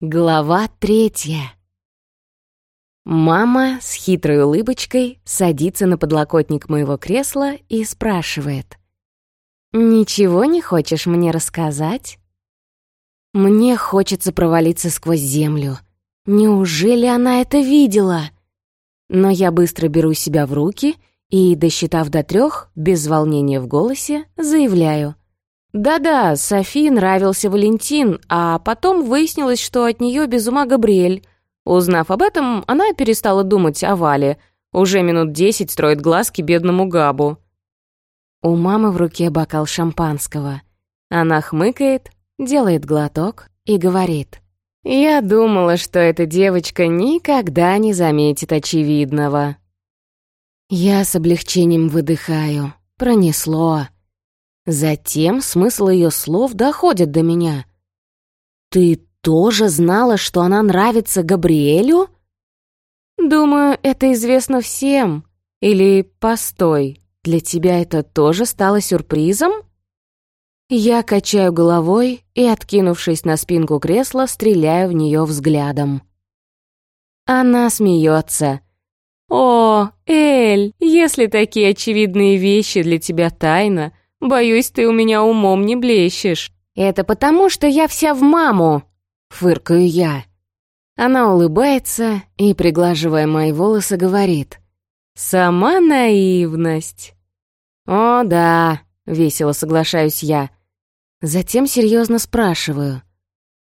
Глава третья. Мама с хитрой улыбочкой садится на подлокотник моего кресла и спрашивает. «Ничего не хочешь мне рассказать?» Мне хочется провалиться сквозь землю. Неужели она это видела? Но я быстро беру себя в руки и, досчитав до трех, без волнения в голосе, заявляю. Да-да, Софии нравился Валентин, а потом выяснилось, что от нее без ума Габриэль. Узнав об этом, она перестала думать о Вале. Уже минут десять строит глазки бедному Габу. У мамы в руке бокал шампанского. Она хмыкает, делает глоток и говорит. «Я думала, что эта девочка никогда не заметит очевидного». Я с облегчением выдыхаю. Пронесло. Затем смысл ее слов доходит до меня. «Ты тоже знала, что она нравится Габриэлю?» «Думаю, это известно всем. Или, постой, для тебя это тоже стало сюрпризом?» Я качаю головой и, откинувшись на спинку кресла, стреляю в нее взглядом. Она смеется. «О, Эль, если такие очевидные вещи для тебя тайна, Боюсь, ты у меня умом не блещешь. Это потому, что я вся в маму, фыркаю я. Она улыбается и, приглаживая мои волосы, говорит. Сама наивность. О, да, весело соглашаюсь я. Затем серьезно спрашиваю.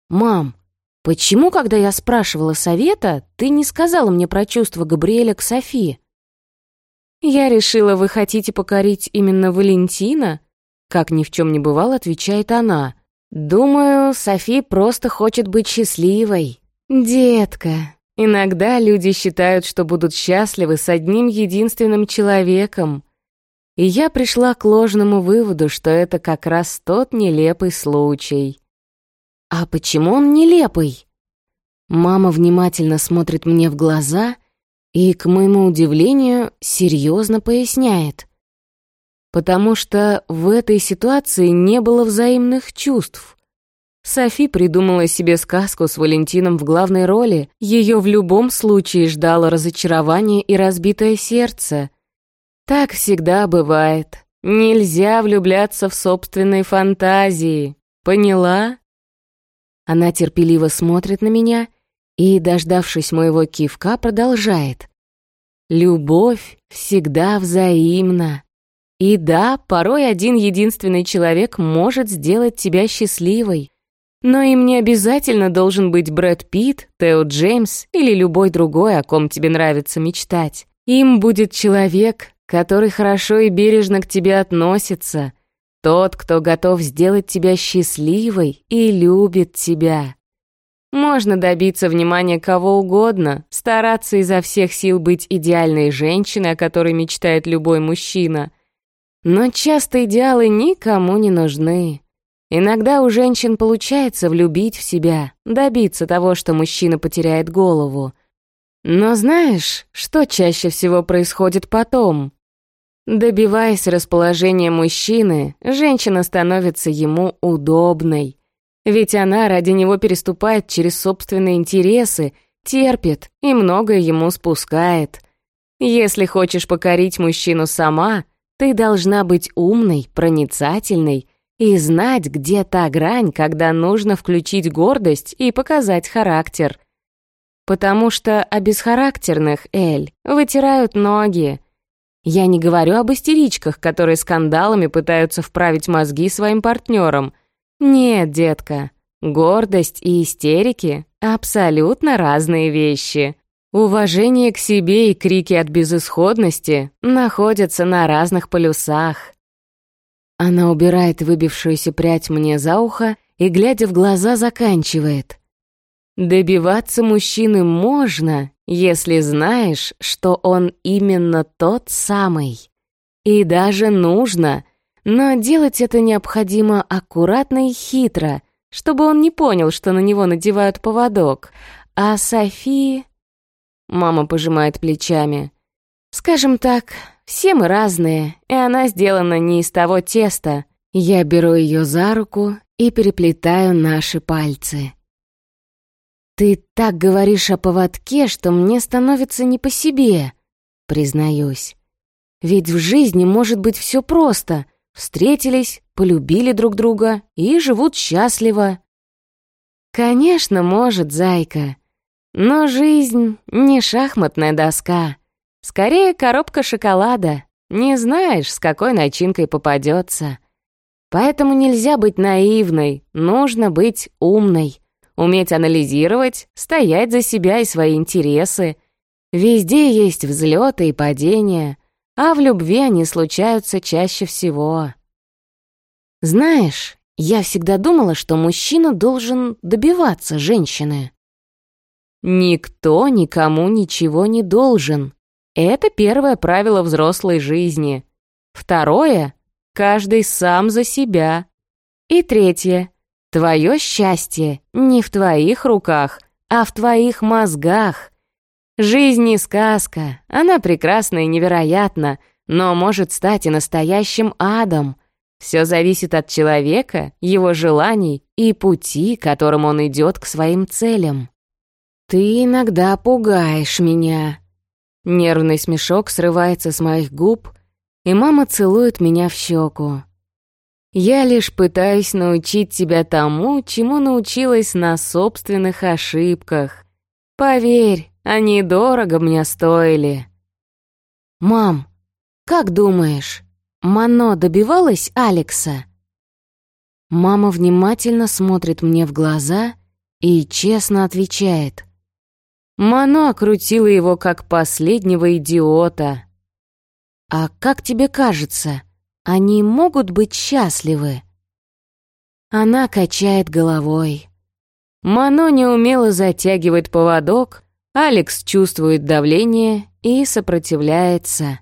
«Мам, почему, когда я спрашивала совета, ты не сказала мне про чувства Габриэля к Софии?» «Я решила, вы хотите покорить именно Валентина?» Как ни в чем не бывало, отвечает она. «Думаю, Софи просто хочет быть счастливой». «Детка, иногда люди считают, что будут счастливы с одним единственным человеком. И я пришла к ложному выводу, что это как раз тот нелепый случай». «А почему он нелепый?» Мама внимательно смотрит мне в глаза и, к моему удивлению, серьезно поясняет потому что в этой ситуации не было взаимных чувств. Софи придумала себе сказку с Валентином в главной роли, ее в любом случае ждало разочарование и разбитое сердце. Так всегда бывает. Нельзя влюбляться в собственные фантазии. Поняла? Она терпеливо смотрит на меня и, дождавшись моего кивка, продолжает. Любовь всегда взаимна. И да, порой один единственный человек может сделать тебя счастливой. Но им не обязательно должен быть Брэд Питт, Тео Джеймс или любой другой, о ком тебе нравится мечтать. Им будет человек, который хорошо и бережно к тебе относится, тот, кто готов сделать тебя счастливой и любит тебя. Можно добиться внимания кого угодно, стараться изо всех сил быть идеальной женщиной, о которой мечтает любой мужчина — но часто идеалы никому не нужны. Иногда у женщин получается влюбить в себя, добиться того, что мужчина потеряет голову. Но знаешь, что чаще всего происходит потом? Добиваясь расположения мужчины, женщина становится ему удобной. Ведь она ради него переступает через собственные интересы, терпит и многое ему спускает. Если хочешь покорить мужчину сама — ты должна быть умной, проницательной и знать, где та грань, когда нужно включить гордость и показать характер. Потому что о Эль, вытирают ноги. Я не говорю об истеричках, которые скандалами пытаются вправить мозги своим партнерам. Нет, детка, гордость и истерики — абсолютно разные вещи. Уважение к себе и крики от безысходности находятся на разных полюсах. Она убирает выбившуюся прядь мне за ухо и, глядя в глаза, заканчивает. Добиваться мужчины можно, если знаешь, что он именно тот самый. И даже нужно, но делать это необходимо аккуратно и хитро, чтобы он не понял, что на него надевают поводок. А Софии Мама пожимает плечами. Скажем так, все мы разные, и она сделана не из того теста. Я беру ее за руку и переплетаю наши пальцы. «Ты так говоришь о поводке, что мне становится не по себе», — признаюсь. «Ведь в жизни может быть все просто. Встретились, полюбили друг друга и живут счастливо». «Конечно, может, зайка. Но жизнь не шахматная доска. Скорее, коробка шоколада. Не знаешь, с какой начинкой попадется. Поэтому нельзя быть наивной, нужно быть умной уметь анализировать, стоять за себя и свои интересы. Везде есть взлеты и падения, а в любви они случаются чаще всего. Знаешь, я всегда думала, что мужчина должен добиваться женщины. Никто никому ничего не должен. Это первое правило взрослой жизни. Второе — каждый сам за себя. И третье Твое счастье не в твоих руках, а в твоих мозгах. Жизнь не сказка, она прекрасна и невероятна, но может стать и настоящим адом. Все зависит от человека, его желаний и пути, которым он идет к своим целям. Ты иногда пугаешь меня. Нервный смешок срывается с моих губ, и мама целует меня в щеку. Я лишь пытаюсь научить тебя тому, чему научилась на собственных ошибках. Поверь, они дорого мне стоили. Мам, как думаешь, Мано добивалась Алекса? Мама внимательно смотрит мне в глаза и честно отвечает. Мано окрутила его как последнего идиота. А как тебе кажется, они могут быть счастливы. Она качает головой. Мано неумело затягивает поводок, Алекс чувствует давление и сопротивляется.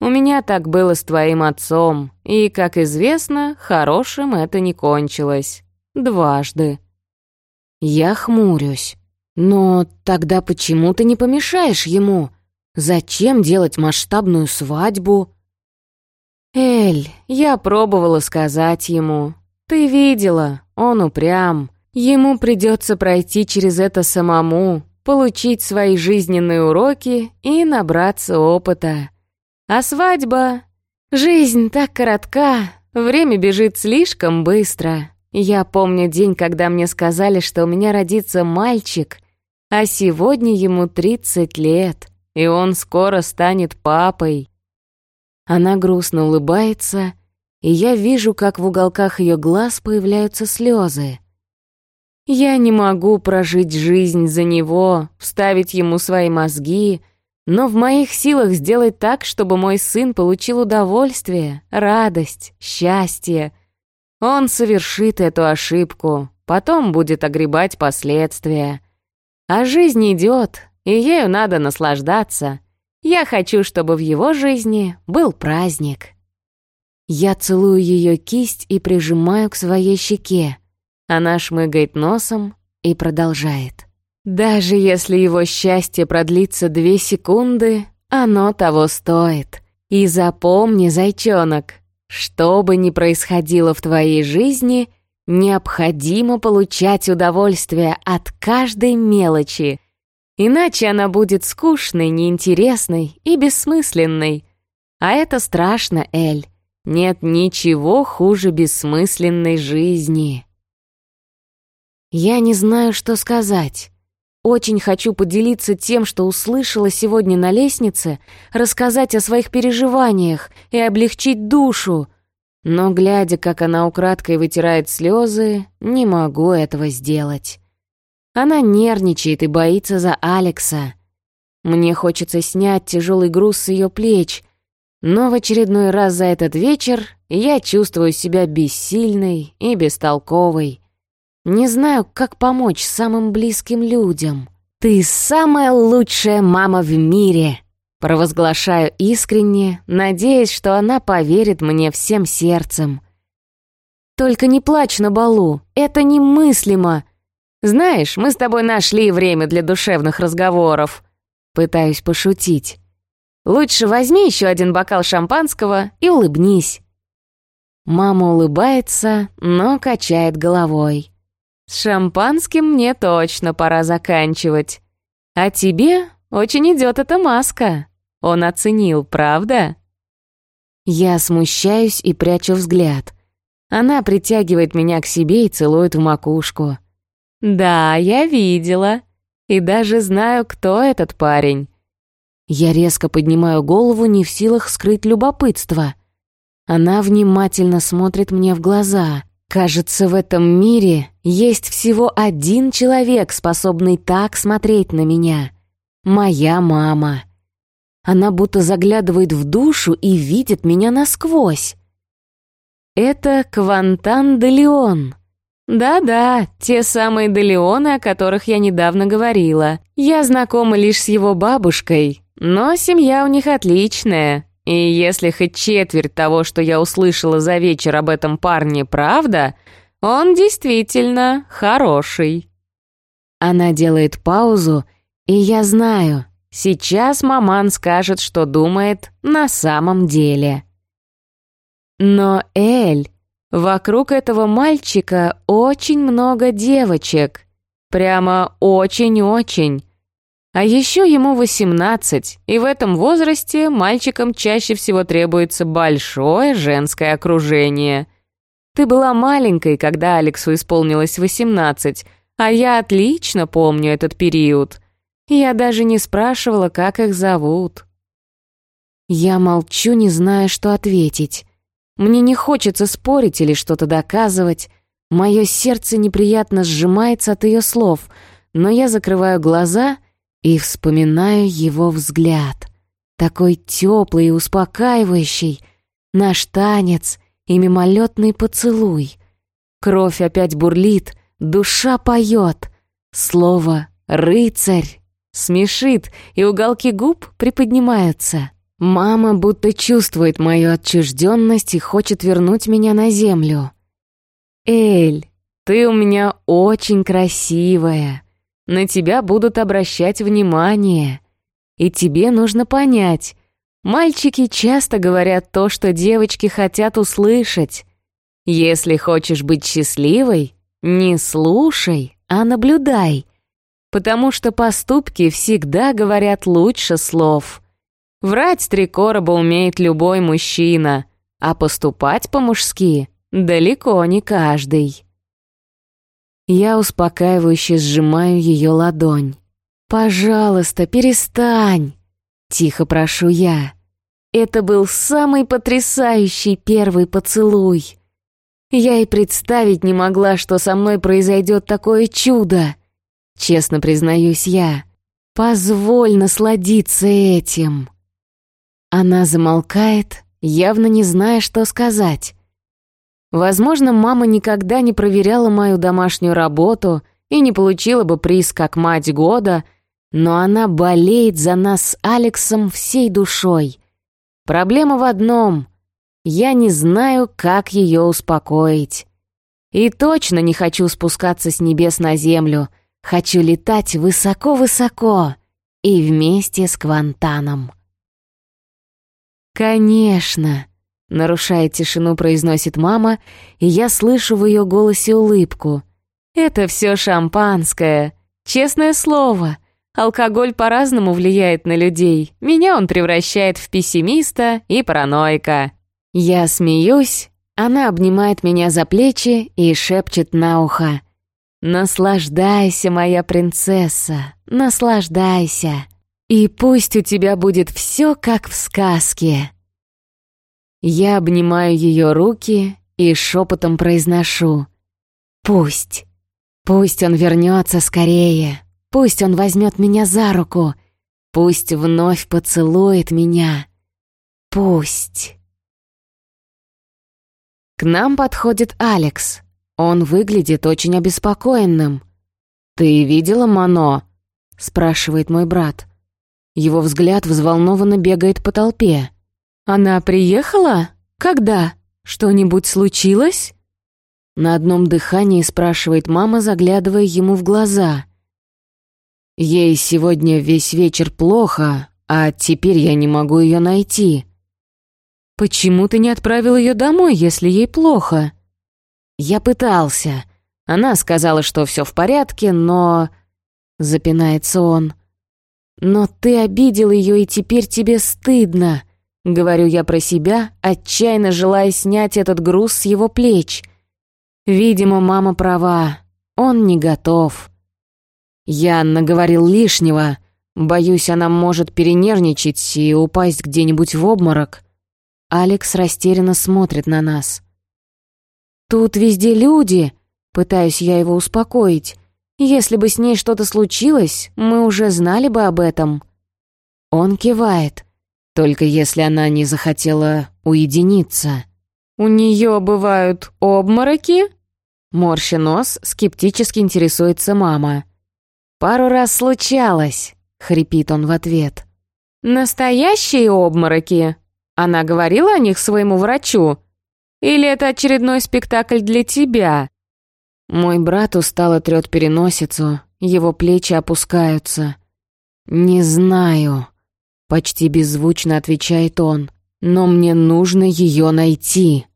У меня так было с твоим отцом, и, как известно, хорошим это не кончилось. Дважды. Я хмурюсь. Но тогда почему ты не помешаешь ему? Зачем делать масштабную свадьбу? «Эль, я пробовала сказать ему. Ты видела, он упрям. Ему придется пройти через это самому, получить свои жизненные уроки и набраться опыта. А свадьба? Жизнь так коротка, время бежит слишком быстро. Я помню день, когда мне сказали, что у меня родится мальчик, а сегодня ему 30 лет, и он скоро станет папой. Она грустно улыбается, и я вижу, как в уголках ее глаз появляются слезы. Я не могу прожить жизнь за него, вставить ему свои мозги, но в моих силах сделать так, чтобы мой сын получил удовольствие, радость, счастье. Он совершит эту ошибку, потом будет огребать последствия. А жизнь идет, и ею надо наслаждаться — я хочу, чтобы в его жизни был праздник. Я целую ее кисть и прижимаю к своей щеке. Она шмыгает носом и продолжает. Даже если его счастье продлится две секунды, оно того стоит. И запомни, зайчонок, что бы ни происходило в твоей жизни, необходимо получать удовольствие от каждой мелочи — Иначе она будет скучной, неинтересной и бессмысленной. А это страшно, Эль. Нет ничего хуже бессмысленной жизни. Я не знаю, что сказать. Очень хочу поделиться тем, что услышала сегодня на лестнице, рассказать о своих переживаниях и облегчить душу. Но, глядя, как она украдкой вытирает слезы, не могу этого сделать. Она нервничает и боится за Алекса. Мне хочется снять тяжелый груз с ее плеч, но в очередной раз за этот вечер я чувствую себя бессильной и бестолковой. Не знаю, как помочь самым близким людям. «Ты самая лучшая мама в мире!» Провозглашаю искренне, надеясь, что она поверит мне всем сердцем. «Только не плачь на балу, это немыслимо!» «Знаешь, мы с тобой нашли время для душевных разговоров». Пытаюсь пошутить. «Лучше возьми еще один бокал шампанского и улыбнись». Мама улыбается, но качает головой. С шампанским мне точно пора заканчивать. А тебе очень идет эта маска. Он оценил, правда? Я смущаюсь и прячу взгляд. Она притягивает меня к себе и целует в макушку. «Да, я видела. И даже знаю, кто этот парень». Я резко поднимаю голову, не в силах скрыть любопытство. Она внимательно смотрит мне в глаза. Кажется, в этом мире есть всего один человек, способный так смотреть на меня. Моя мама. Она будто заглядывает в душу и видит меня насквозь. Это Квантан де Леон. Да-да, те самые де Леоны, о которых я недавно говорила. Я знакома лишь с его бабушкой, но семья у них отличная. И если хоть четверть того, что я услышала за вечер об этом парне, правда, он действительно хороший. Она делает паузу, и я знаю, сейчас маман скажет, что думает на самом деле. Но, Эль, вокруг этого мальчика очень много девочек. Прямо очень-очень. А еще ему 18, и в этом возрасте мальчикам чаще всего требуется большое женское окружение. Ты была маленькой, когда Алексу исполнилось 18, а я отлично помню этот период. Я даже не спрашивала, как их зовут. Я молчу, не зная, что ответить. Мне не хочется спорить или что-то доказывать. Мое сердце неприятно сжимается от ее слов, но я закрываю глаза и вспоминаю его взгляд. Такой теплый и успокаивающий. Наш танец и мимолетный поцелуй. Кровь опять бурлит, душа поет. Слово «рыцарь» смешит, и уголки губ приподнимаются. Мама будто чувствует мою отчужденность и хочет вернуть меня на землю. «Эль, ты у меня очень красивая. На тебя будут обращать внимание. И тебе нужно понять, мальчики часто говорят то, что девочки хотят услышать. Если хочешь быть счастливой, не слушай, а наблюдай, потому что поступки всегда говорят лучше слов». Врать три короба умеет любой мужчина, а поступать по-мужски далеко не каждый. Я успокаивающе сжимаю ее ладонь. «Пожалуйста, перестань!» Тихо прошу я. Это был самый потрясающий первый поцелуй. Я и представить не могла, что со мной произойдет такое чудо. Честно признаюсь я. Позволь насладиться этим. Она замолкает, явно не зная, что сказать. Возможно, мама никогда не проверяла мою домашнюю работу и не получила бы приз как мать года, но она болеет за нас с Алексом всей душой. Проблема в одном — я не знаю, как ее успокоить. И точно не хочу спускаться с небес на землю, хочу летать высоко-высоко и вместе с Квантаном. «Конечно!» — нарушая тишину, произносит мама, и я слышу в ее голосе улыбку. «Это все шампанское. Честное слово. Алкоголь по-разному влияет на людей. Меня он превращает в пессимиста и параноика». Я смеюсь, она обнимает меня за плечи и шепчет на ухо. «Наслаждайся, моя принцесса, наслаждайся!» И пусть у тебя будет все как в сказке. Я обнимаю ее руки и шепотом произношу. Пусть. Пусть он вернется скорее. Пусть он возьмет меня за руку. Пусть вновь поцелует меня. Пусть. К нам подходит Алекс. Он выглядит очень обеспокоенным. «Ты видела Мано?» — спрашивает мой брат. Его взгляд взволнованно бегает по толпе. «Она приехала? Когда? Что-нибудь случилось?» На одном дыхании спрашивает мама, заглядывая ему в глаза. «Ей сегодня весь вечер плохо, а теперь я не могу ее найти». «Почему ты не отправил ее домой, если ей плохо?» «Я пытался. Она сказала, что все в порядке, но... Запинается он. «Но ты обидел ее, и теперь тебе стыдно», — говорю я про себя, отчаянно желая снять этот груз с его плеч. Видимо, мама права, он не готов. Я наговорил лишнего, боюсь, она может перенервничать и упасть где-нибудь в обморок. Алекс растерянно смотрит на нас. «Тут везде люди», — пытаюсь я его успокоить. Если бы с ней что-то случилось, мы уже знали бы об этом. Он кивает, только если она не захотела уединиться. «У нее бывают обмороки?» Морща нос, скептически интересуется мама. «Пару раз случалось», — хрипит он в ответ. «Настоящие обмороки? Она говорила о них своему врачу? Или это очередной спектакль для тебя?» Мой брат устало трёт переносицу, его плечи опускаются. «Не знаю», — почти беззвучно отвечает он, «но мне нужно её найти».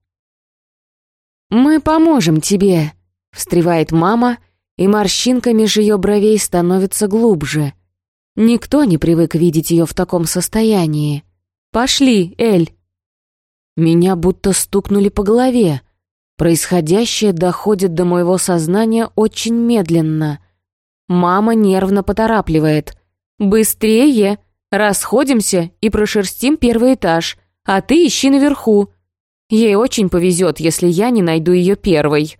«Мы поможем тебе», — встревает мама, и морщинка меж её бровей становится глубже. Никто не привык видеть её в таком состоянии. «Пошли, Эль». Меня будто стукнули по голове. Происходящее доходит до моего сознания очень медленно. Мама нервно поторапливает. «Быстрее! Расходимся и прошерстим первый этаж, а ты ищи наверху. Ей очень повезет, если я не найду ее первой».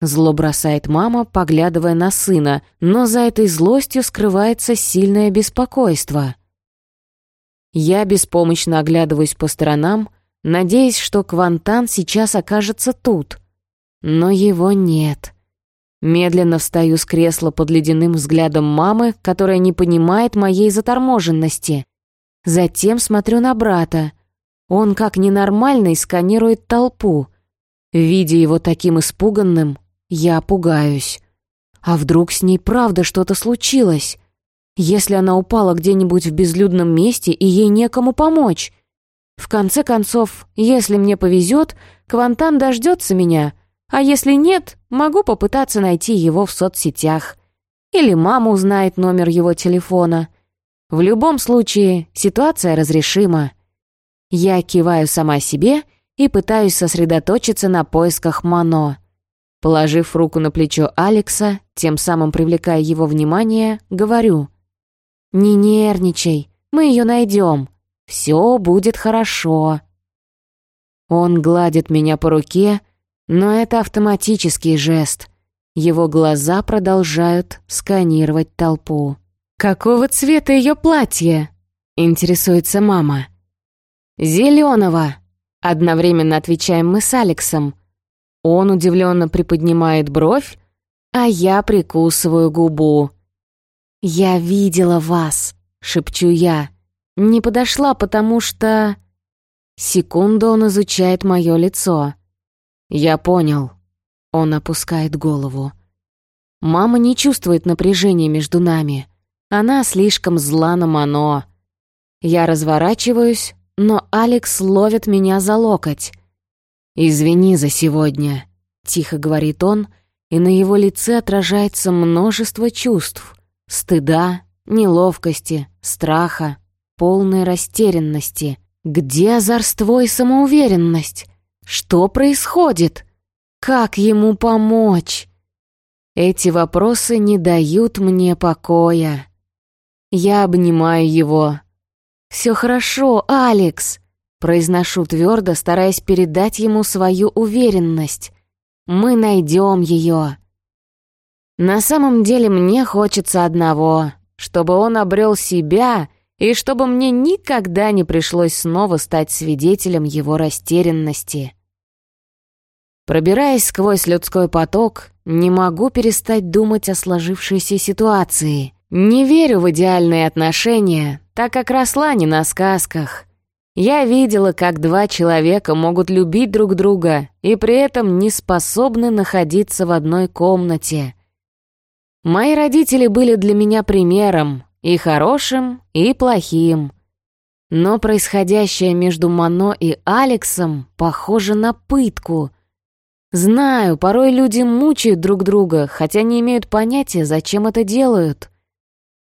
Зло бросает мама, поглядывая на сына, но за этой злостью скрывается сильное беспокойство. Я беспомощно оглядываюсь по сторонам, надеясь, что Квантан сейчас окажется тут. Но его нет. Медленно встаю с кресла под ледяным взглядом мамы, которая не понимает моей заторможенности. Затем смотрю на брата. Он, как ненормальный, сканирует толпу. Видя его таким испуганным, я пугаюсь. А вдруг с ней правда что-то случилось? Если она упала где-нибудь в безлюдном месте и ей некому помочь? В конце концов, если мне повезет, Квантан дождется меня, а если нет, могу попытаться найти его в соцсетях. Или мама узнает номер его телефона. В любом случае, ситуация разрешима. Я киваю сама себе и пытаюсь сосредоточиться на поисках Мано. Положив руку на плечо Алекса, тем самым привлекая его внимание, говорю. «Не нервничай, мы ее найдем. Все будет хорошо». Он гладит меня по руке, но это автоматический жест. Его глаза продолжают сканировать толпу. «Какого цвета ее платье?» — интересуется мама. «Зеленого», — одновременно отвечаем мы с Алексом. Он удивленно приподнимает бровь, а я прикусываю губу. «Я видела вас», — шепчу я. Не подошла, потому что... Секунду он изучает мое лицо. Я понял. Он опускает голову. Мама не чувствует напряжения между нами. Она слишком зла на Мано. Я разворачиваюсь, но Алекс ловит меня за локоть. «Извини за сегодня», — тихо говорит он, и на его лице отражается множество чувств. Стыда, неловкости, страха, полной растерянности. Где озорство и самоуверенность? Что происходит? Как ему помочь? Эти вопросы не дают мне покоя. Я обнимаю его. «Все хорошо, Алекс», — произношу твердо, стараясь передать ему свою уверенность. «Мы найдем ее». На самом деле мне хочется одного, чтобы он обрел себя и чтобы мне никогда не пришлось снова стать свидетелем его растерянности. Пробираясь сквозь людской поток, не могу перестать думать о сложившейся ситуации. Не верю в идеальные отношения, так как росла не на сказках. Я видела, как два человека могут любить друг друга и при этом не способны находиться в одной комнате. Мои родители были для меня примером, и хорошим, и плохим. Но происходящее между Мано и Алексом похоже на пытку. Знаю, порой люди мучают друг друга, хотя не имеют понятия, зачем это делают.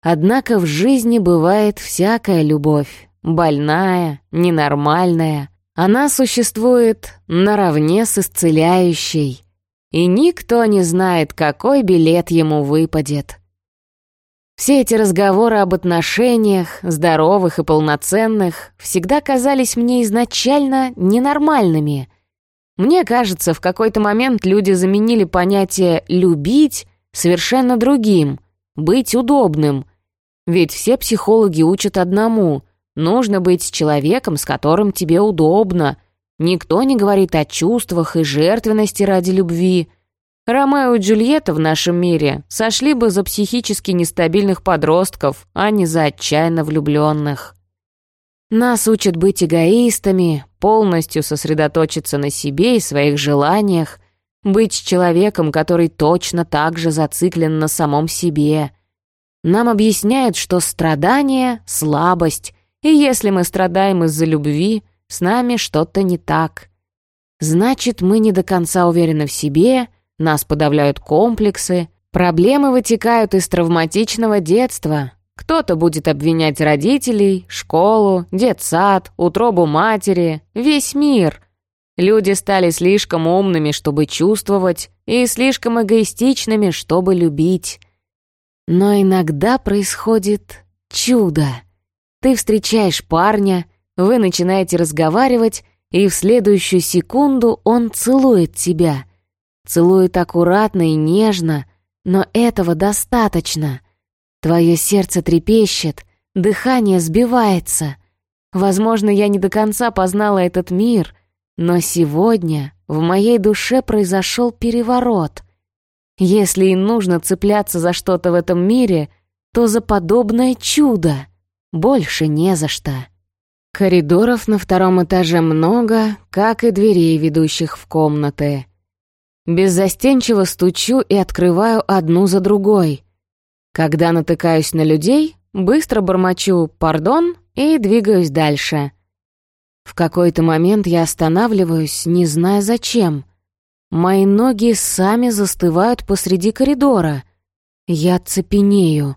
Однако в жизни бывает всякая любовь, больная, ненормальная. Она существует наравне с исцеляющей, и никто не знает, какой билет ему выпадет. Все эти разговоры об отношениях, здоровых и полноценных, всегда казались мне изначально ненормальными. Мне кажется, в какой-то момент люди заменили понятие «любить» совершенно другим — «быть удобным». Ведь все психологи учат одному — нужно быть человеком, с которым тебе удобно. Никто не говорит о чувствах и жертвенности ради любви — Ромео и Джульетта в нашем мире сошли бы за психически нестабильных подростков, а не за отчаянно влюбленных. Нас учат быть эгоистами, полностью сосредоточиться на себе и своих желаниях, быть человеком, который точно так же зациклен на самом себе. Нам объясняют, что страдание — слабость, и если мы страдаем из-за любви, с нами что-то не так. Значит, мы не до конца уверены в себе — нас подавляют комплексы, проблемы вытекают из травматичного детства. Кто-то будет обвинять родителей, школу, детсад, утробу матери, весь мир. Люди стали слишком умными, чтобы чувствовать, и слишком эгоистичными, чтобы любить. Но иногда происходит чудо. Ты встречаешь парня, вы начинаете разговаривать, и в следующую секунду он целует тебя. Целует аккуратно и нежно, но этого достаточно. Твое сердце трепещет, дыхание сбивается. Возможно, я не до конца познала этот мир, но сегодня в моей душе произошел переворот. Если и нужно цепляться за что-то в этом мире, то за подобное чудо. Больше не за что. Коридоров на втором этаже много, как и дверей, ведущих в комнаты. Беззастенчиво стучу и открываю одну за другой. Когда натыкаюсь на людей, быстро бормочу «пардон» и двигаюсь дальше. В какой-то момент я останавливаюсь, не зная зачем. Мои ноги сами застывают посреди коридора. Я цепенею.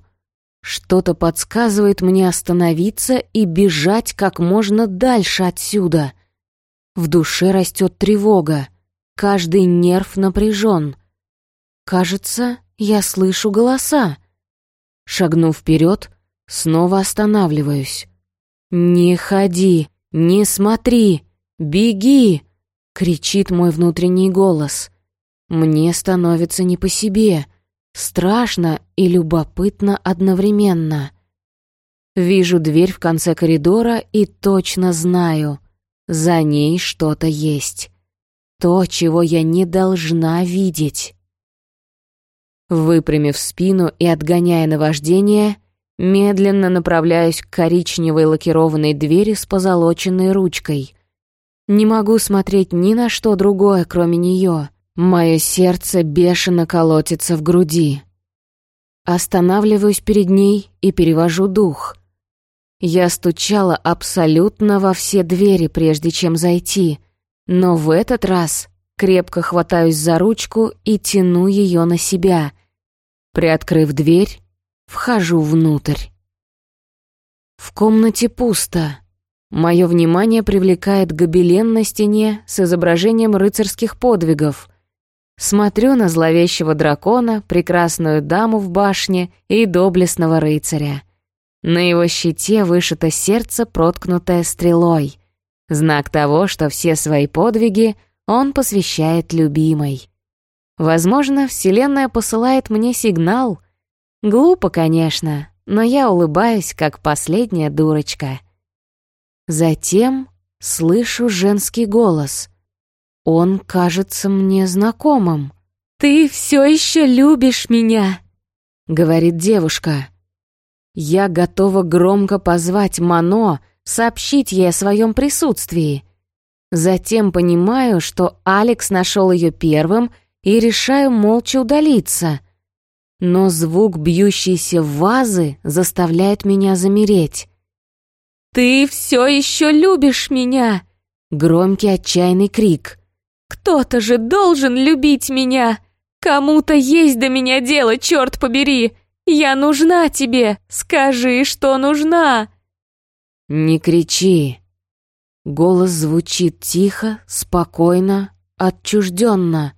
Что-то подсказывает мне остановиться и бежать как можно дальше отсюда. В душе растет тревога. Каждый нерв напряжен. Кажется, я слышу голоса. Шагнув вперед, снова останавливаюсь. «Не ходи, не смотри, беги!» — кричит мой внутренний голос. Мне становится не по себе, страшно и любопытно одновременно. Вижу дверь в конце коридора и точно знаю, за ней что-то есть. То, чего я не должна видеть. Выпрямив спину и отгоняя наваждение, медленно направляюсь к коричневой лакированной двери с позолоченной ручкой. Не могу смотреть ни на что другое, кроме нее. Мое сердце бешено колотится в груди. Останавливаюсь перед ней и перевожу дух. Я стучала абсолютно во все двери, прежде чем зайти — но в этот раз крепко хватаюсь за ручку и тяну ее на себя. Приоткрыв дверь, вхожу внутрь. В комнате пусто. Мое внимание привлекает гобелен на стене с изображением рыцарских подвигов. Смотрю на зловещего дракона, прекрасную даму в башне и доблестного рыцаря. На его щите вышито сердце, проткнутое стрелой. Знак того, что все свои подвиги он посвящает любимой. Возможно, Вселенная посылает мне сигнал. Глупо, конечно, но я улыбаюсь, как последняя дурочка. Затем слышу женский голос. Он кажется мне знакомым. «Ты все еще любишь меня», — говорит девушка. Я готова громко позвать Мано, сообщить ей о своем присутствии. Затем понимаю, что Алекс нашел ее первым и решаю молча удалиться. Но звук бьющейся вазы заставляет меня замереть. «Ты все еще любишь меня!» Громкий отчаянный крик. Кто-то же должен любить меня! Кому-то есть до меня дело, черт побери! Я нужна тебе! Скажи, что нужна!» «Не кричи!» Голос звучит тихо, спокойно, отчужденно.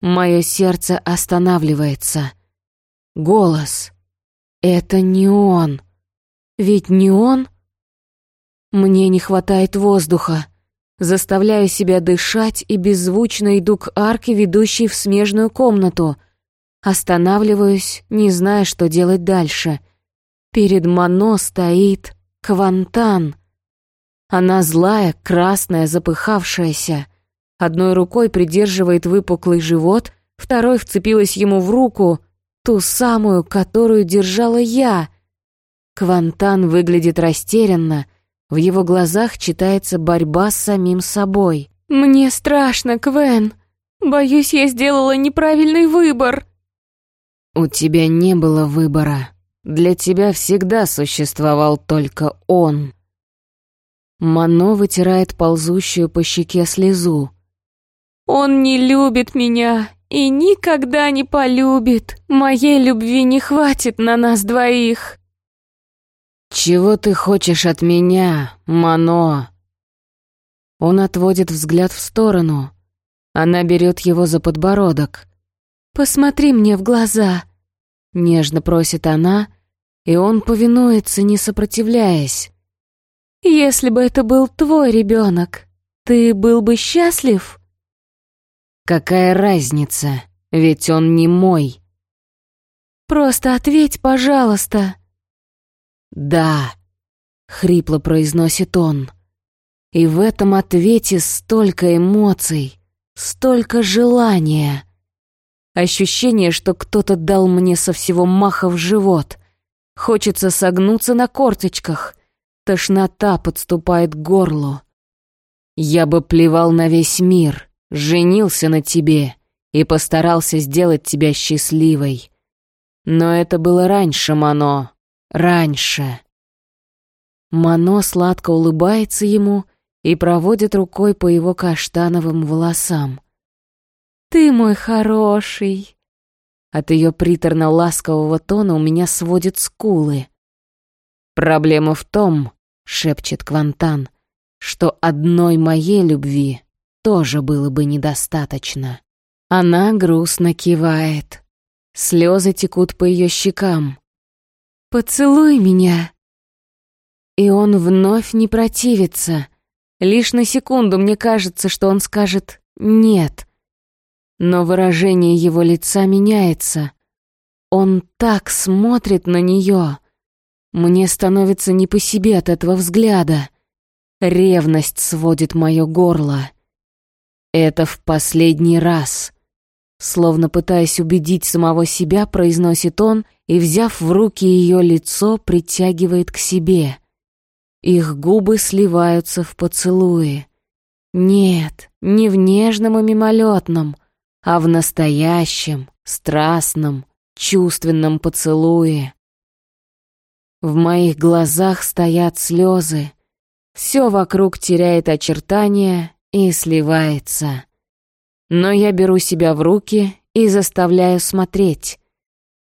Мое сердце останавливается. Голос. Это не он. Ведь не он? Мне не хватает воздуха. Заставляю себя дышать и беззвучно иду к арке, ведущей в смежную комнату. Останавливаюсь, не зная, что делать дальше. Перед Мано стоит Квантан. Она злая, красная, запыхавшаяся. Одной рукой придерживает выпуклый живот, второй вцепилась ему в руку, ту самую, которую держала я. Квантан выглядит растерянно, в его глазах читается борьба с самим собой. «Мне страшно, Квен. Боюсь, я сделала неправильный выбор». «У тебя не было выбора. Для тебя всегда существовал только он». Мано вытирает ползущую по щеке слезу. «Он не любит меня и никогда не полюбит. Моей любви не хватит на нас двоих». «Чего ты хочешь от меня, Мано?» Он отводит взгляд в сторону. Она берет его за подбородок. «Посмотри мне в глаза», — нежно просит она, и он повинуется, не сопротивляясь. «Если бы это был твой ребенок, ты был бы счастлив?» «Какая разница? Ведь он не мой». «Просто ответь, пожалуйста», «Да», — хрипло произносит он. И в этом ответе столько эмоций, столько желания. Ощущение, что кто-то дал мне со всего маха в живот. Хочется согнуться на корточках. Тошнота подступает к горлу. Я бы плевал на весь мир, женился на тебе и постарался сделать тебя счастливой. Но это было раньше, Мано, раньше. Мано сладко улыбается ему и проводит рукой по его каштановым волосам. «Ты мой хороший!» От ее приторно-ласкового тона у меня сводит скулы. «Проблема в том, — шепчет Квантан, — что одной моей любви тоже было бы недостаточно». Она грустно кивает. Слезы текут по ее щекам. «Поцелуй меня!» И он вновь не противится. Лишь на секунду мне кажется, что он скажет «нет». Но выражение его лица меняется. Он так смотрит на нее. Мне становится не по себе от этого взгляда. Ревность сводит мое горло. Это в последний раз. Словно пытаясь убедить самого себя, произносит он и, взяв в руки ее лицо, притягивает к себе. Их губы сливаются в поцелуи. Нет, не в нежном и мимолетном, а в настоящем, страстном, чувственном поцелуе. В моих глазах стоят слезы. Все вокруг теряет очертания и сливается. Но я беру себя в руки и заставляю смотреть.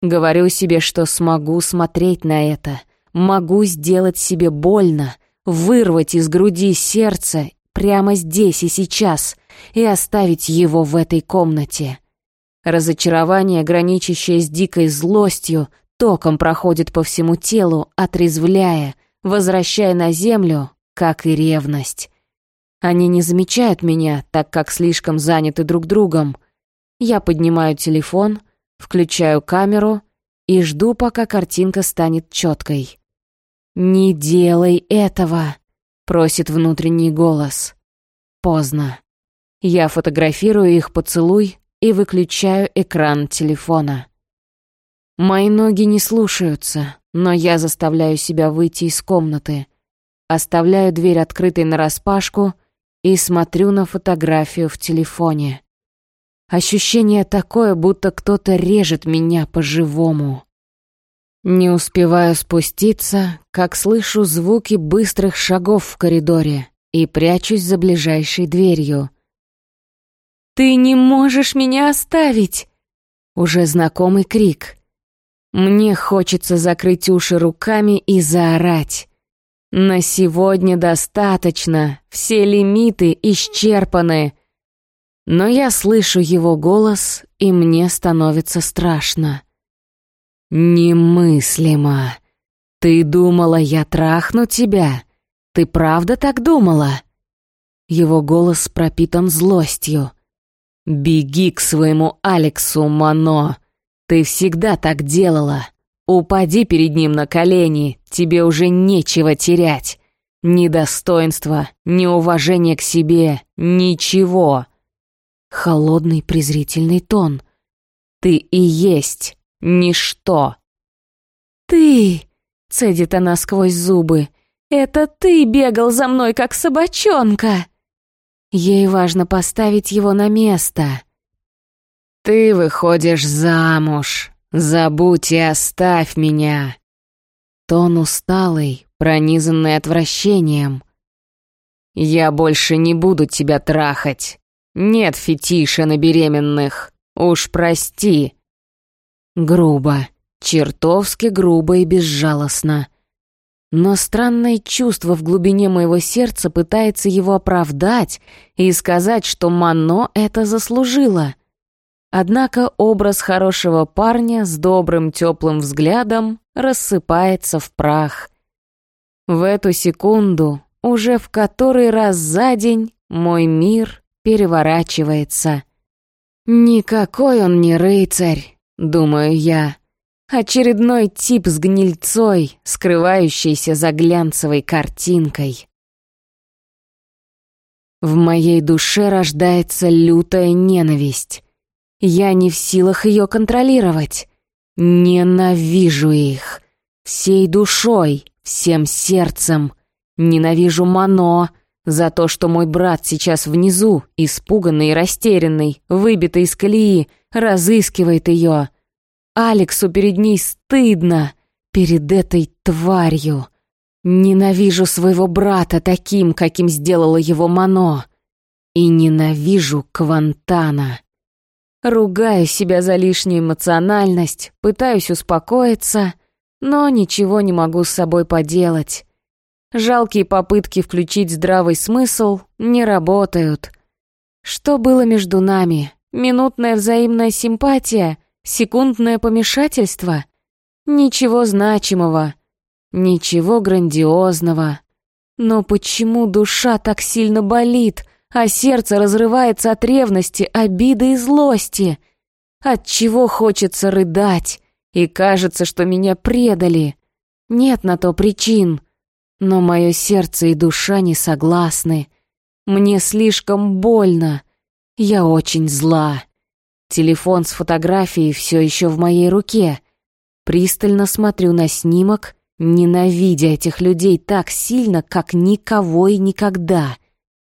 Говорю себе, что смогу смотреть на это, могу сделать себе больно, вырвать из груди сердце прямо здесь и сейчас и оставить его в этой комнате. Разочарование, граничащее с дикой злостью, током проходит по всему телу, отрезвляя, возвращая на землю, как и ревность. Они не замечают меня, так как слишком заняты друг другом. Я поднимаю телефон, включаю камеру и жду, пока картинка станет четкой. «Не делай этого!» — просит внутренний голос. Поздно. Я фотографирую их поцелуй и выключаю экран телефона. Мои ноги не слушаются, но я заставляю себя выйти из комнаты. Оставляю дверь открытой нараспашку — и смотрю на фотографию в телефоне. Ощущение такое, будто кто-то режет меня по-живому. Не успеваю спуститься, как слышу звуки быстрых шагов в коридоре и прячусь за ближайшей дверью. Ты не можешь меня оставить!» Уже знакомый крик. Мне хочется закрыть уши руками и заорать. На сегодня достаточно, все лимиты исчерпаны. Но я слышу его голос, и мне становится страшно. «Немыслимо! Ты думала, я трахну тебя? Ты правда так думала?» Его голос пропитан злостью. «Беги к своему Алексу, Мано! Ты всегда так делала! Упади перед ним на колени, тебе уже нечего терять! Ни достоинства, ни уважения к себе, ничего!» Холодный презрительный тон. «Ты и есть ничто!» «Ты!» — цедит она сквозь зубы. «Это ты бегал за мной, как собачонка!» Ей важно поставить его на место. «Ты выходишь замуж. Забудь и оставь меня!» Тон усталый, пронизанный отвращением. «Я больше не буду тебя трахать. Нет фетиша на беременных. Уж прости». Грубо, чертовски грубо и безжалостно. Но странное чувство в глубине моего сердца пытается его оправдать и сказать, что Мано это заслужило. Однако образ хорошего парня с добрым теплым взглядом рассыпается в прах. В эту секунду, уже в который раз за день, мой мир переворачивается. Никакой он не рыцарь, думаю я. Очередной тип с гнильцой, скрывающийся за глянцевой картинкой. В моей душе рождается лютая ненависть. Я не в силах ее контролировать. Ненавижу их. Всей душой, всем сердцем. Ненавижу Мано за то, что мой брат сейчас внизу, испуганный и растерянный, выбитый из колеи, разыскивает ее. Алексу перед ней стыдно, перед этой тварью. Ненавижу своего брата таким, каким сделала его Мано. И ненавижу Квантана. Ругаю себя за лишнюю эмоциональность, пытаюсь успокоиться, но ничего не могу с собой поделать. Жалкие попытки включить здравый смысл не работают. Что было между нами? Минутная взаимная симпатия — Секундное помешательство? Ничего значимого, ничего грандиозного. Но почему душа так сильно болит, а сердце разрывается от ревности, обиды и злости? От чего хочется рыдать, и кажется, что меня предали. Нет на то причин, но мое сердце и душа не согласны. Мне слишком больно, я очень зла. Телефон с фотографией все еще в моей руке. Пристально смотрю на снимок, ненавидя этих людей так сильно, как никого и никогда.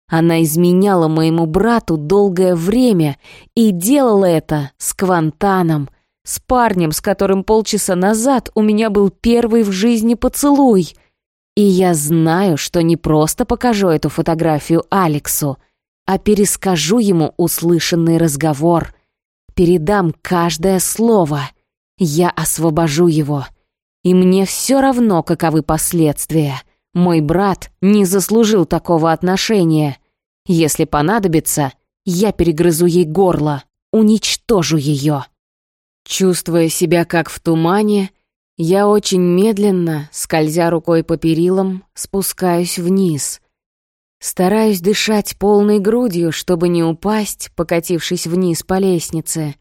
Она изменяла моему брату долгое время и делала это с Квантаном, с парнем, с которым полчаса назад у меня был первый в жизни поцелуй. И я знаю, что не просто покажу эту фотографию Алексу, а перескажу ему услышанный разговор — передам каждое слово. Я освобожу его. И мне все равно, каковы последствия. Мой брат не заслужил такого отношения. Если понадобится, я перегрызу ей горло, уничтожу ее. Чувствуя себя как в тумане, я очень медленно, скользя рукой по перилам, спускаюсь вниз. Стараюсь дышать полной грудью, чтобы не упасть, покатившись вниз по лестнице.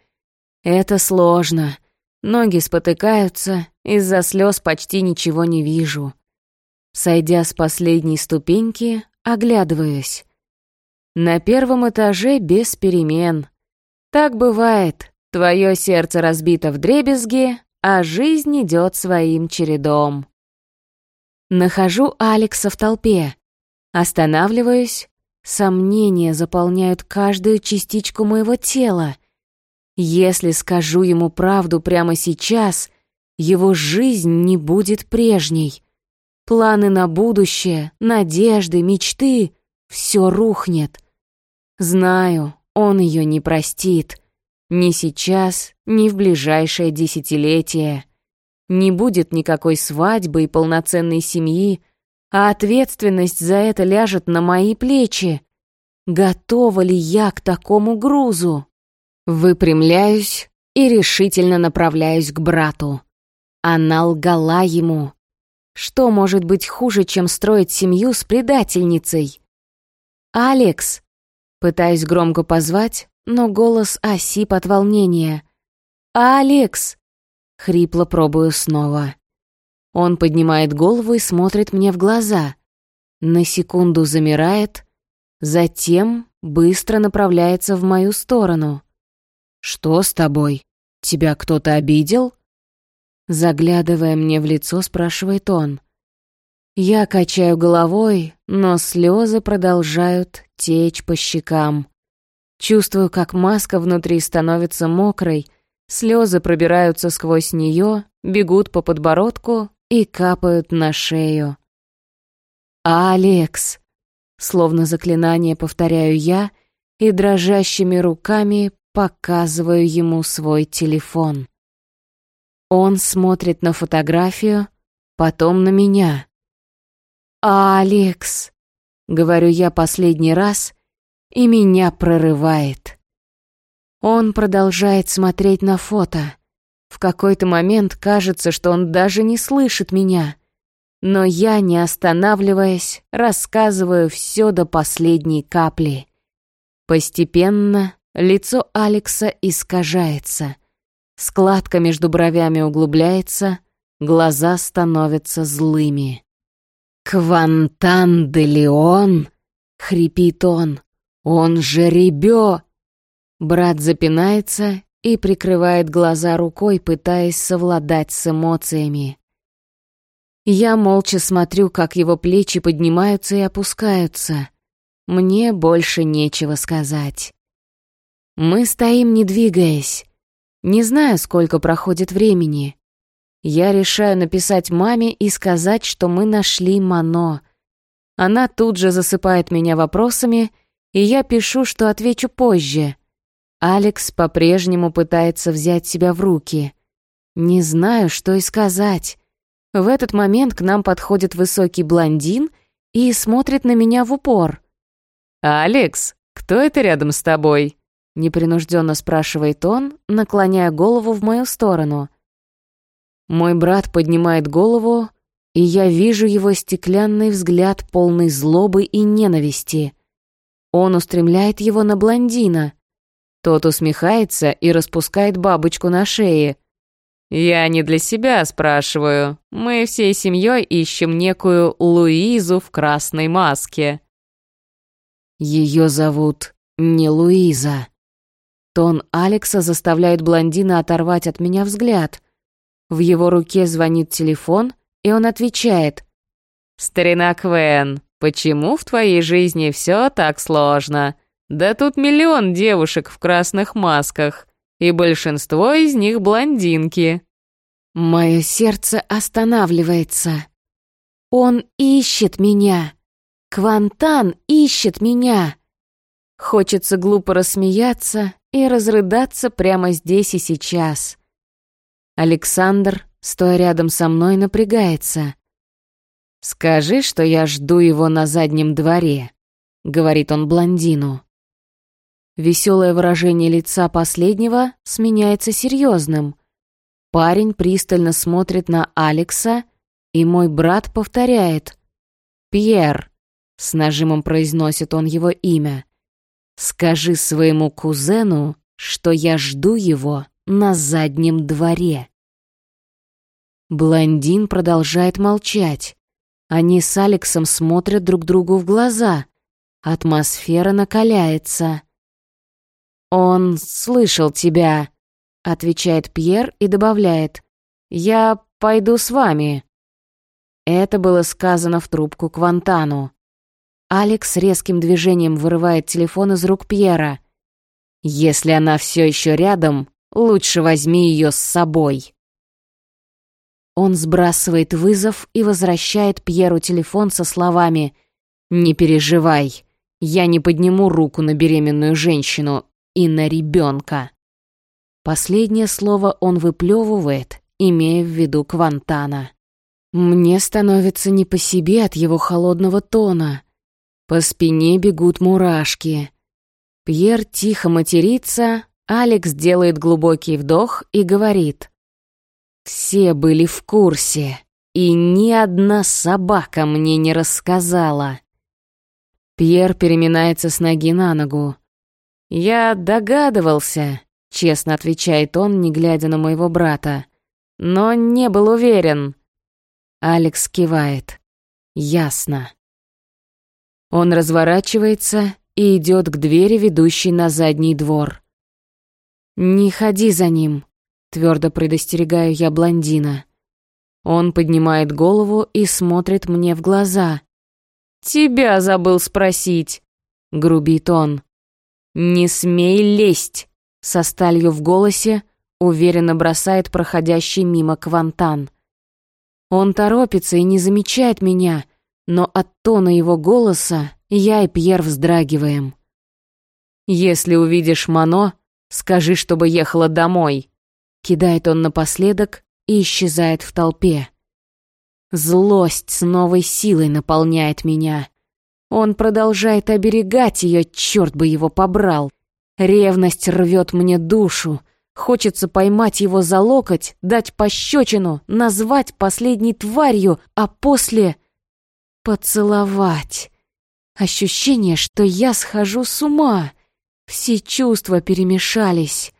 Это сложно. Ноги спотыкаются, из-за слез почти ничего не вижу. Сойдя с последней ступеньки, оглядываюсь. На первом этаже без перемен. Так бывает. Твое сердце разбито в дребезги, а жизнь идет своим чередом. Нахожу Алекса в толпе. Останавливаюсь. Сомнения заполняют каждую частичку моего тела. Если скажу ему правду прямо сейчас, его жизнь не будет прежней. Планы на будущее, надежды, мечты — все рухнет. Знаю, он ее не простит. Ни сейчас, ни в ближайшее десятилетие. Не будет никакой свадьбы и полноценной семьи, а ответственность за это ляжет на мои плечи. Готова ли я к такому грузу? Выпрямляюсь и решительно направляюсь к брату. Она лгала ему. Что может быть хуже, чем строить семью с предательницей? «Алекс!» Пытаюсь громко позвать, но голос осип от волнения. «Алекс!» Хрипло пробую снова. Он поднимает голову и смотрит мне в глаза. На секунду замирает, затем быстро направляется в мою сторону. «Что с тобой? Тебя кто-то обидел?» Заглядывая мне в лицо, спрашивает он. Я качаю головой, но слезы продолжают течь по щекам. Чувствую, как маска внутри становится мокрой, слезы пробираются сквозь нее, бегут по подбородку и капают на шею. «Алекс!» Словно заклинание повторяю я и дрожащими руками показываю ему свой телефон. Он смотрит на фотографию, потом на меня. «Алекс!» — говорю я последний раз, и меня прорывает. Он продолжает смотреть на фото. В какой-то момент кажется, что он даже не слышит меня. Но я, не останавливаясь, рассказываю все до последней капли. Постепенно лицо Алекса искажается. Складка между бровями углубляется, глаза становятся злыми. «Квантан де Леон!» — хрипит он. «Он же ребё!» Брат запинается и прикрывает глаза рукой, пытаясь совладать с эмоциями. Я молча смотрю, как его плечи поднимаются и опускаются. Мне больше нечего сказать. Мы стоим, не двигаясь. Не знаю, сколько проходит времени. Я решаю написать маме и сказать, что мы нашли Мано. Она тут же засыпает меня вопросами, и я пишу, что отвечу позже. Алекс по-прежнему пытается взять себя в руки. Не знаю, что и сказать. В этот момент к нам подходит высокий блондин и смотрит на меня в упор. «Алекс, кто это рядом с тобой?» Непринужденно спрашивает он, наклоняя голову в мою сторону. Мой брат поднимает голову, и я вижу его стеклянный взгляд, полный злобы и ненависти. Он устремляет его на блондина. Тот усмехается и распускает бабочку на шее. «Я не для себя спрашиваю. Мы всей семьей ищем некую Луизу в красной маске». Ее зовут не Луиза. Тон Алекса заставляет блондина оторвать от меня взгляд. В его руке звонит телефон, и он отвечает. «Старина Квен, почему в твоей жизни все так сложно? Да тут миллион девушек в красных масках, и большинство из них блондинки». Мое сердце останавливается. Он ищет меня. Квантан ищет меня. Хочется глупо рассмеяться и разрыдаться прямо здесь и сейчас. Александр, стоя рядом со мной, напрягается. «Скажи, что я жду его на заднем дворе», — говорит он блондину. Веселое выражение лица последнего сменяется серьезным. Парень пристально смотрит на Алекса, и мой брат повторяет. «Пьер», — с нажимом произносит он его имя. Скажи своему кузену, что я жду его на заднем дворе. Блондин продолжает молчать. Они с Алексом смотрят друг другу в глаза. Атмосфера накаляется. «Он слышал тебя», — отвечает Пьер и добавляет. «Я пойду с вами». Это было сказано в трубку Квантану. Алекс резким движением вырывает телефон из рук Пьера. «Если она все еще рядом, лучше возьми ее с собой». Он сбрасывает вызов и возвращает Пьеру телефон со словами «Не переживай, Я не подниму руку на беременную женщину и на ребенка. Последнее слово он выплевывает, имея в виду Квантана. Мне становится не по себе от его холодного тона. По спине бегут мурашки. Пьер тихо матерится, Алекс делает глубокий вдох и говорит. Все были в курсе, и ни одна собака мне не рассказала. Пьер переминается с ноги на ногу. «Я догадывался», — честно отвечает он, не глядя на моего брата. «Но не был уверен». Алекс кивает. «Ясно». Он разворачивается и идет к двери, ведущей на задний двор. «Не ходи за ним», — твердо предостерегаю я блондина. Он поднимает голову и смотрит мне в глаза. «Тебя забыл спросить», — грубит он. «Не смей лезть», — со сталью в голосе уверенно бросает проходящий мимо Квантан. Он торопится и не замечает меня, но от тона его голоса я и Пьер вздрагиваем. «Если увидишь Мано, скажи, чтобы ехала домой», — кидает он напоследок и исчезает в толпе. Злость с новой силой наполняет меня. Он продолжает оберегать ее, черт бы его побрал. Ревность рвет мне душу. Хочется поймать его за локоть, дать пощечину, назвать последней тварью, а после поцеловать. Ощущение, что я схожу с ума. Все чувства перемешались.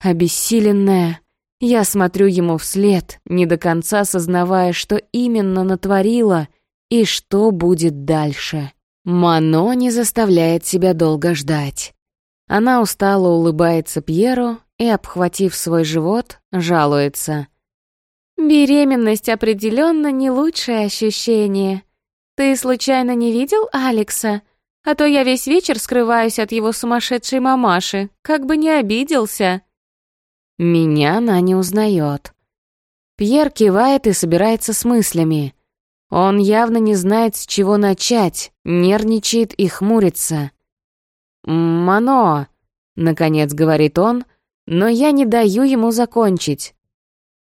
Обессиленная, я смотрю ему вслед, не до конца сознавая, что именно натворила и что будет дальше. Мано не заставляет себя долго ждать. Она устало улыбается Пьеру и, обхватив свой живот, жалуется. «Беременность определенно не лучшее ощущение. Ты случайно не видел Алекса? А то я весь вечер скрываюсь от его сумасшедшей мамаши, как бы не обиделся». Меня она не узнает. Пьер кивает и собирается с мыслями. Он явно не знает, с чего начать, нервничает и хмурится. «Мано», — наконец говорит он, но я не даю ему закончить.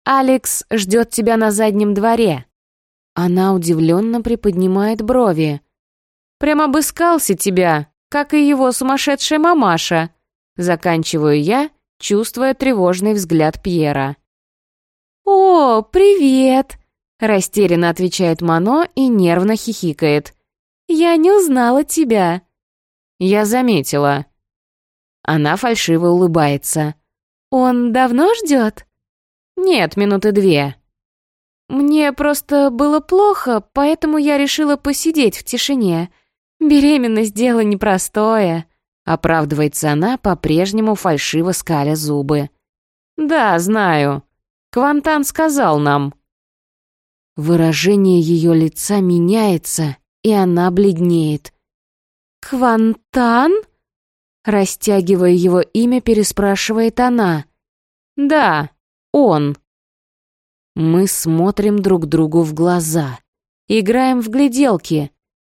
«Алекс ждет тебя на заднем дворе». Она удивленно приподнимает брови. «Прям обыскался тебя, как и его сумасшедшая мамаша». Заканчиваю я чувствуя тревожный взгляд Пьера. «О, привет!» — растерянно отвечает Мано и нервно хихикает. «Я не узнала тебя». «Я заметила». Она фальшиво улыбается. «Он давно ждет?» «Нет, минуты две». «Мне просто было плохо, поэтому я решила посидеть в тишине. Беременность — дело непростое». Оправдывается она, по-прежнему фальшиво скаля зубы. «Да, знаю. Квантан сказал нам». Выражение ее лица меняется, и она бледнеет. «Квантан?» Растягивая его имя, переспрашивает она. «Да, он». Мы смотрим друг другу в глаза. Играем в гляделки.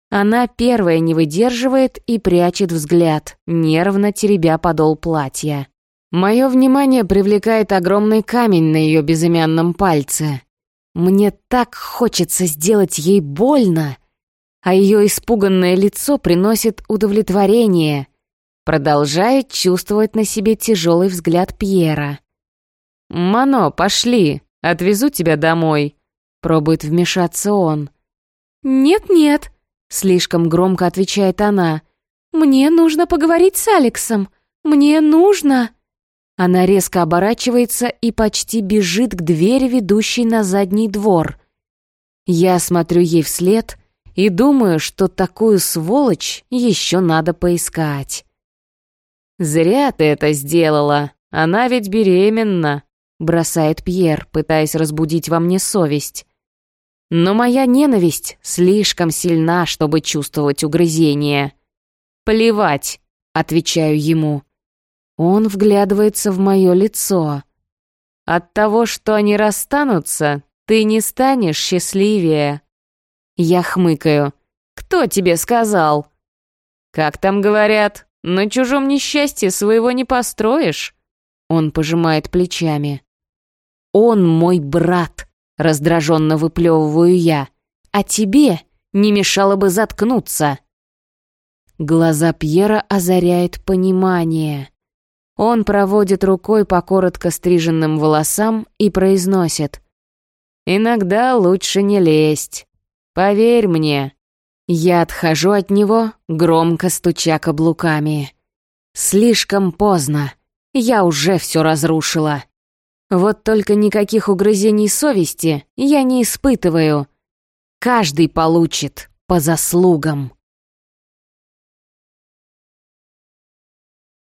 Она первая не выдерживает и прячет взгляд, нервно теребя подол платья. Мое внимание привлекает огромный камень на ее безымянном пальце. Мне так хочется сделать ей больно, а ее испуганное лицо приносит удовлетворение. Продолжает чувствовать на себе тяжелый взгляд Пьера. «Мано, пошли, отвезу тебя домой», — пробует вмешаться он. «Нет-нет», Слишком громко отвечает она. «Мне нужно поговорить с Алексом. Мне нужно...» Она резко оборачивается и почти бежит к двери, ведущей на задний двор. Я смотрю ей вслед и думаю, что такую сволочь еще надо поискать. «Зря ты это сделала. Она ведь беременна», — бросает Пьер, пытаясь разбудить во мне совесть. Но моя ненависть слишком сильна, чтобы чувствовать угрызение. «Плевать», — отвечаю ему. Он вглядывается в мое лицо. «От того, что они расстанутся, ты не станешь счастливее». Я хмыкаю. «Кто тебе сказал?» Как там говорят, на чужом несчастье своего не построишь. Он пожимает плечами. Он мой брат, раздраженно выплевываю я. А тебе не мешало бы заткнуться. Глаза Пьера озаряет понимание. Он проводит рукой по коротко стриженным волосам и произносит. «Иногда лучше не лезть. Поверь мне». Я отхожу от него, громко стуча каблуками. Слишком поздно. Я уже все разрушила. Вот только никаких угрызений совести я не испытываю. Каждый получит по заслугам.